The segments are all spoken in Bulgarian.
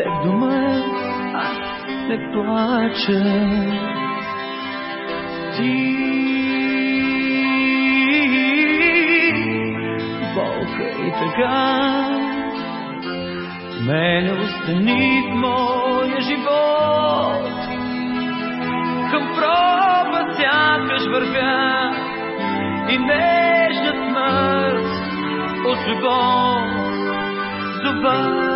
се в дома, аз не плача. Ти болка и така мене остани в моя живот. Към проба сякаш вървя и нежна смърт от любов. Зубът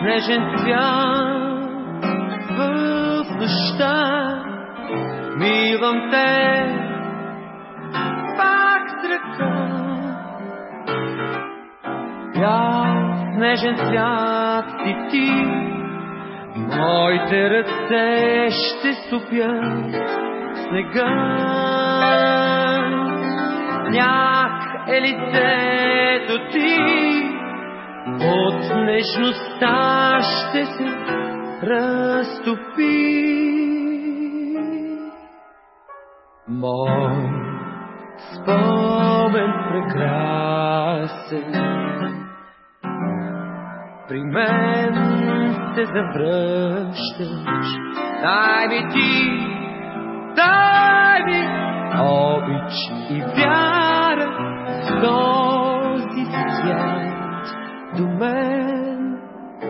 снежен цвят в нощта, милвам те пак с ръка. Бял снежен цвят си ти, моите ръце ще стопят снега. Сняг е лицето ти, от нежността ще се разтопи. Мой спомен прекрасен, при мен се завръщаш. Дай ми ти, дай ми обич и вяра в този свят. До мен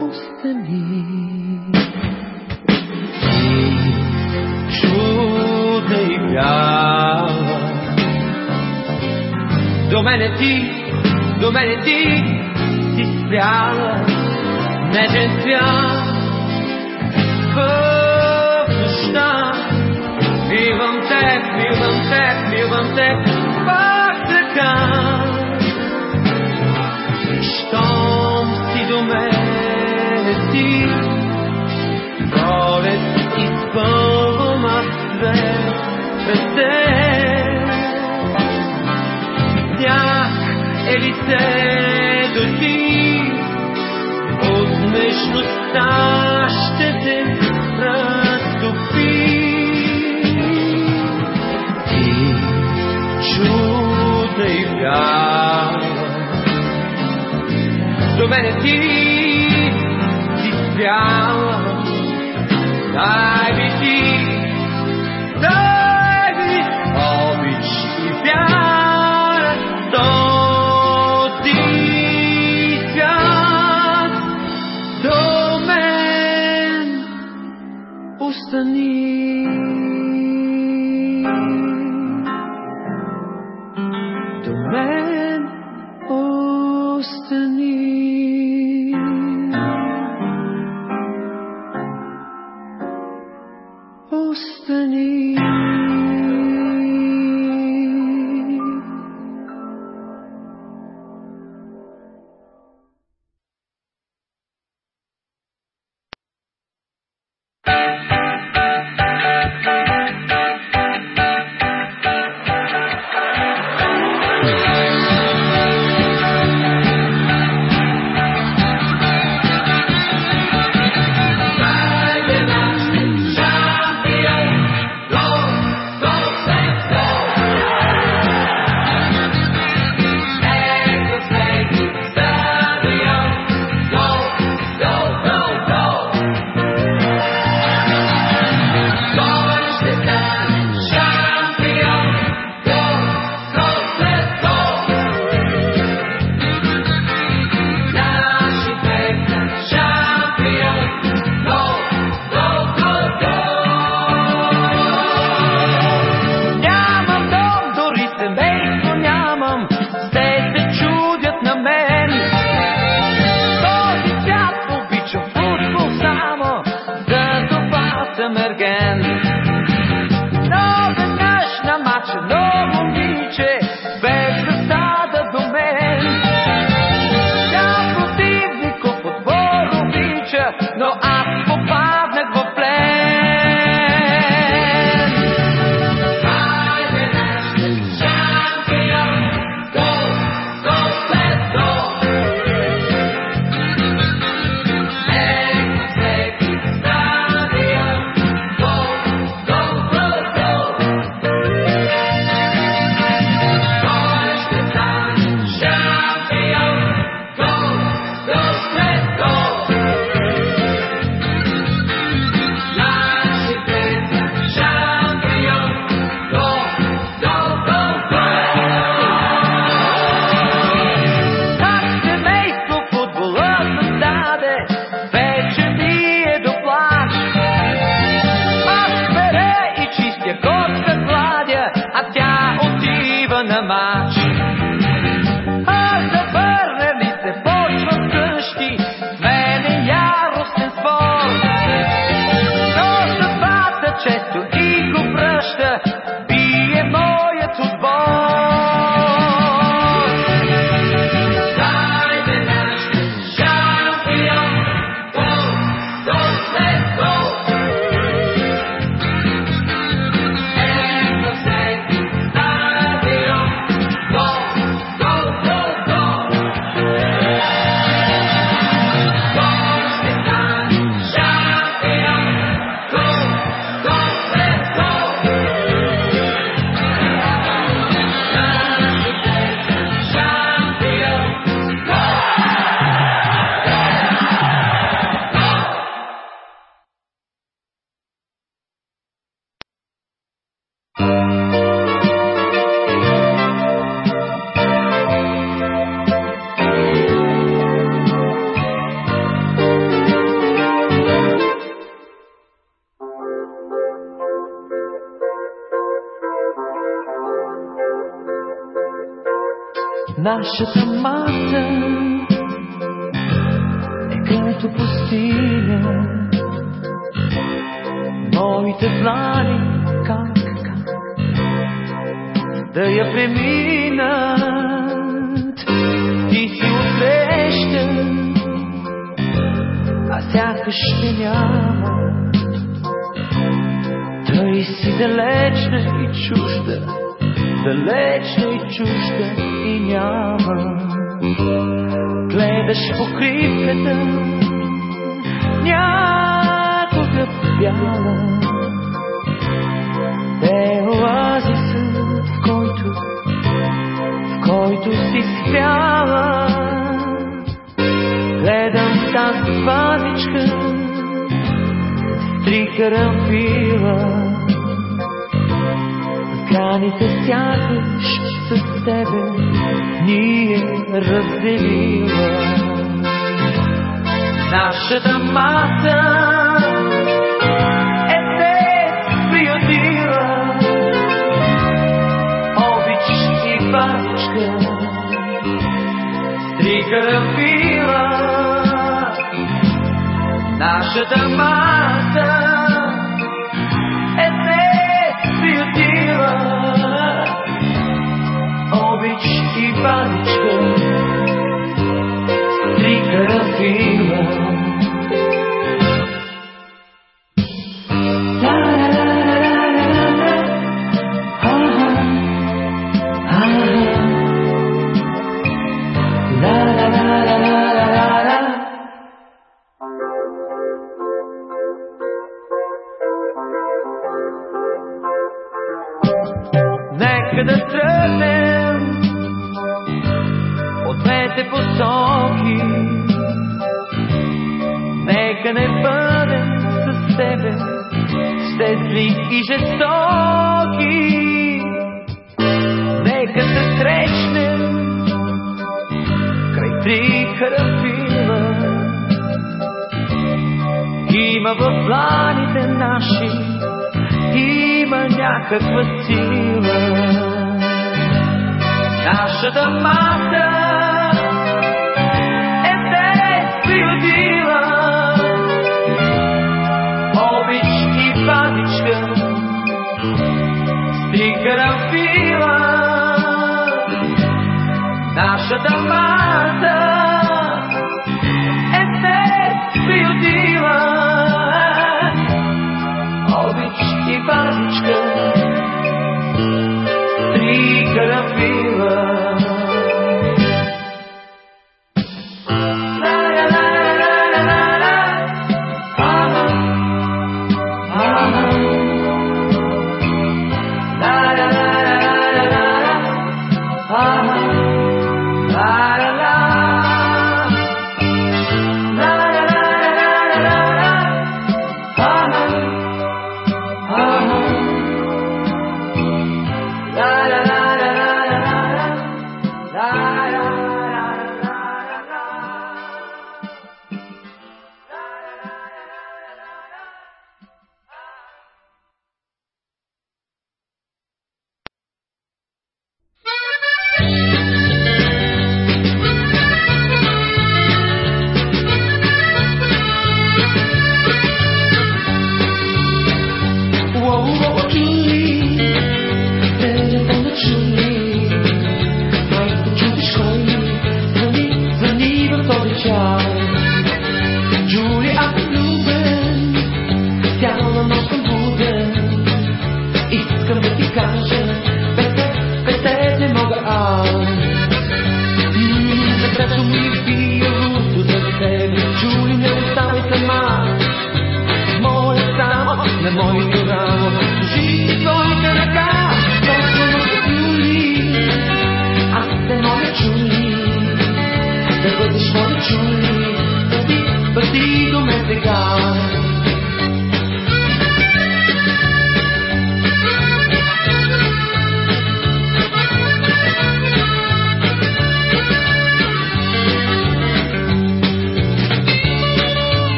остани. Ти чудна и бяла, до мене ти, до мене ти си спряла, нежен цвят в нощта. Милвам те, милвам те, милвам те, пак така. До мене ти, пролет свет през теб. Сняг е лицето ти, от нежността ще те разтопи. Ти чудна и бяла, до мене ти си спряла, дай ми ти, дай нашата мата е като пустиня. Моите плани как, как да я премина. далечна и чужда и няма. Гледаш покривката, някога бяла. Те оазиса, в който, в който си спяла. Гледам тази пазичка, три карамбила. Океаните сякаш с тебе ние е разделила. Нашата маса е те приютила. Обич и пачка стрика да пила. Нашата маса паничко, три карафила. Ти графира нашата мара.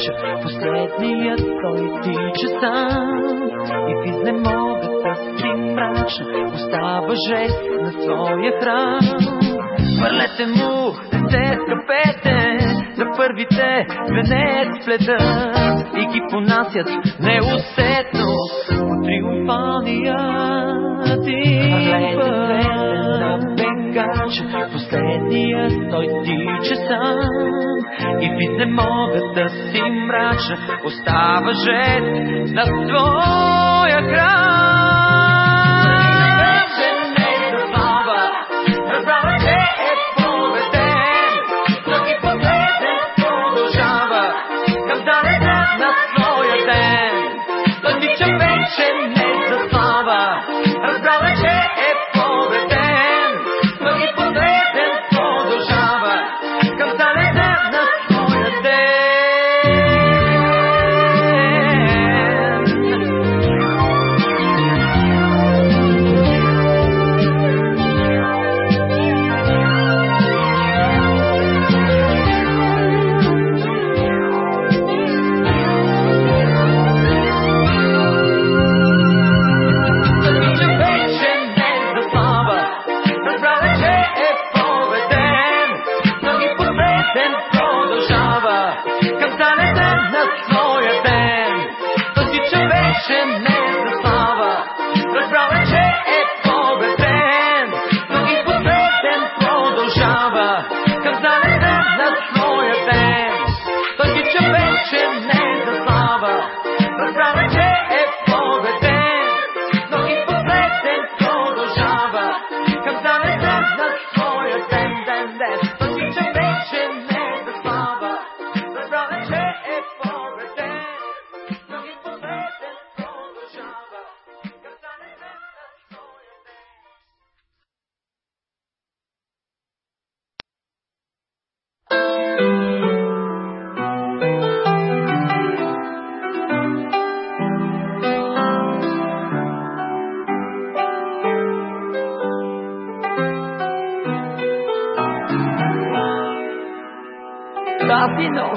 Пекача, последният той тича сам. И в изнемогата си мрачна остава жест на своя храм. Хвърлете му, не се скъпете, за първите венец плетат и ги понасят неусетно по триумфалния ти път. Бегач, последния той тича сам и в изнемогата си мрачна остава жест на твоя край.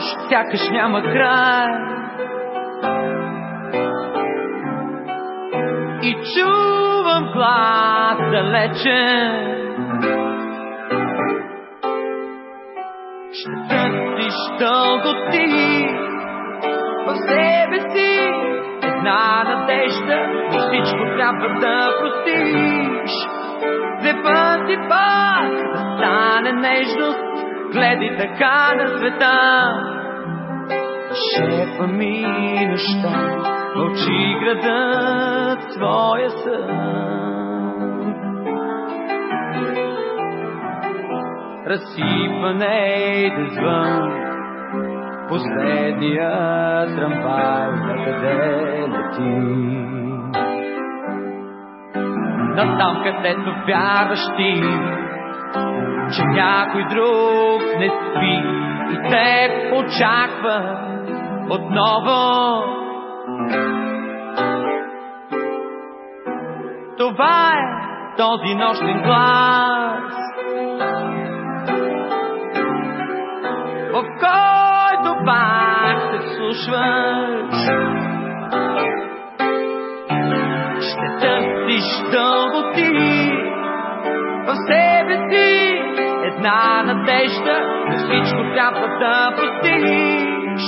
Нощ сякаш няма край. И чувам глас далечен. Ще търсиш дълго ти. В себе си една надежда И всичко трябва да простиш Гледай така на света. Шепа ми неща Мълчи градът своя сън. Разсипане да звън Последния трамвай на къде лети. Натам където вярваш ти че някой друг не спи и те очаква отново. Това е този нощен глас, в който пак се вслушваш. Ще търсиш дълго една надежда, на всичко трябва да простиш.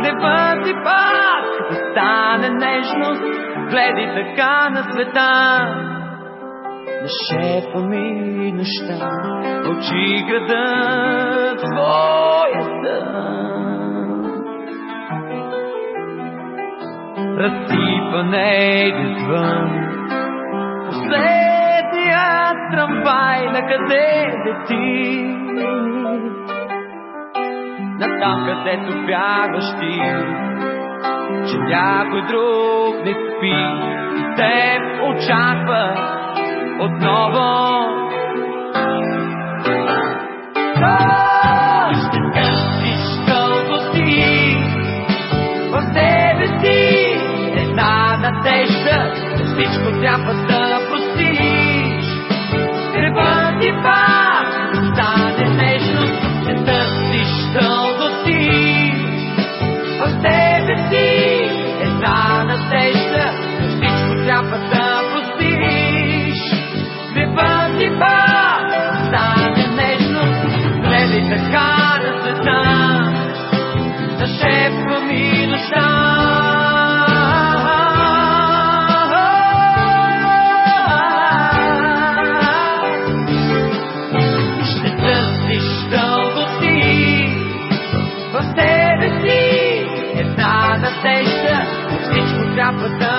Не бъди пак да стане нежност, гледай така на света. Нашепа ми неща, очи градът своя сън. Разсипане звън, последния трамвай на къде лети. Натам където бягаш ти, че някой друг не спи. И те очаква отново. А, Ще търсиш дълго ти в себе си една надежда, всичко трябва да stop the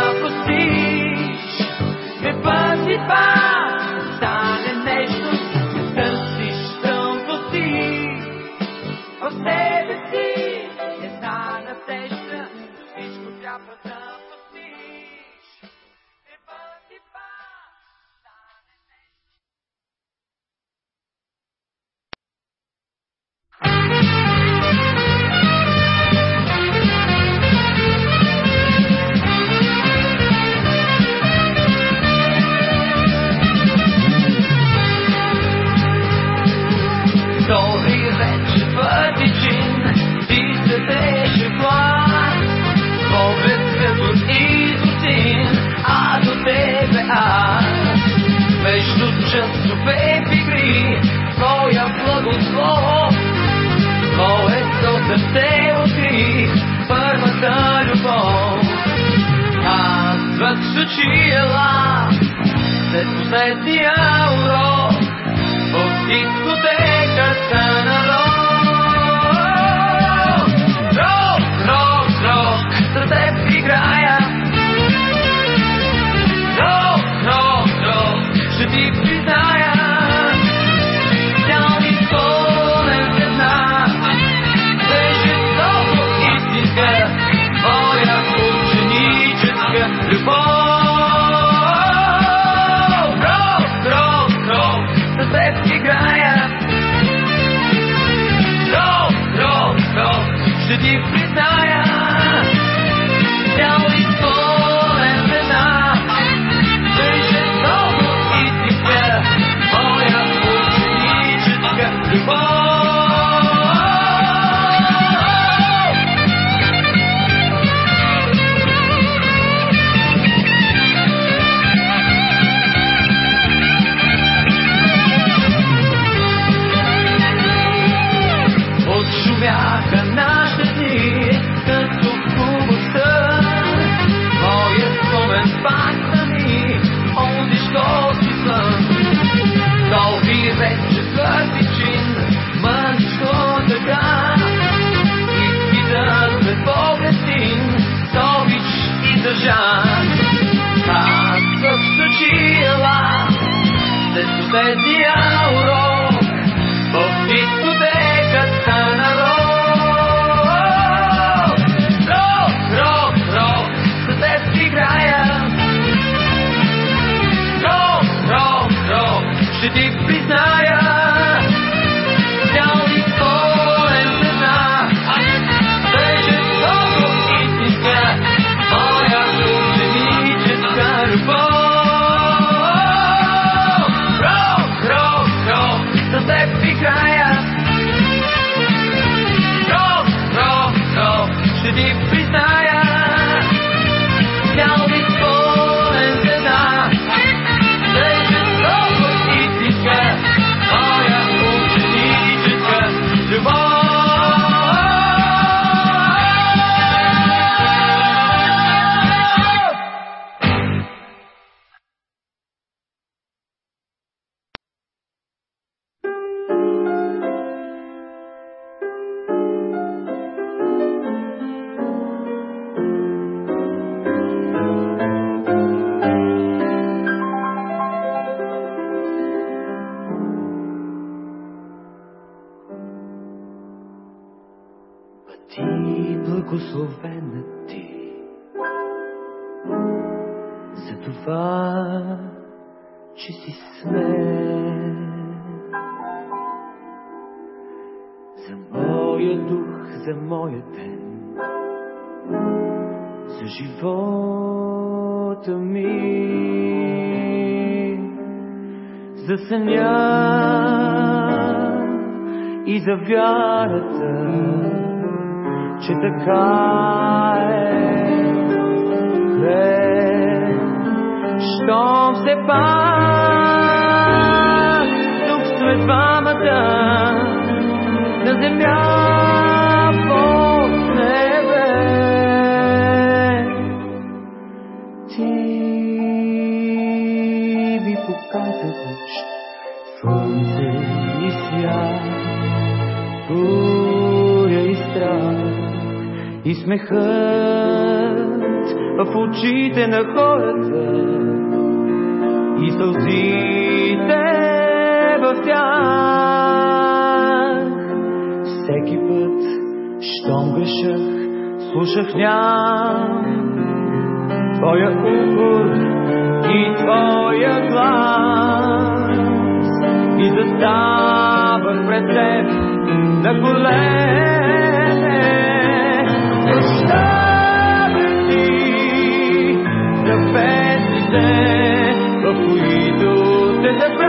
вярата, че така е. Бе, що все пак тук сме двамата на земята. и смехът в очите на хората и сълзите в тях. Всеки път, щом грешах, слушах ням Твоя укор и Твоя глас и заставах пред Теб на колена. За песните, в които те забранят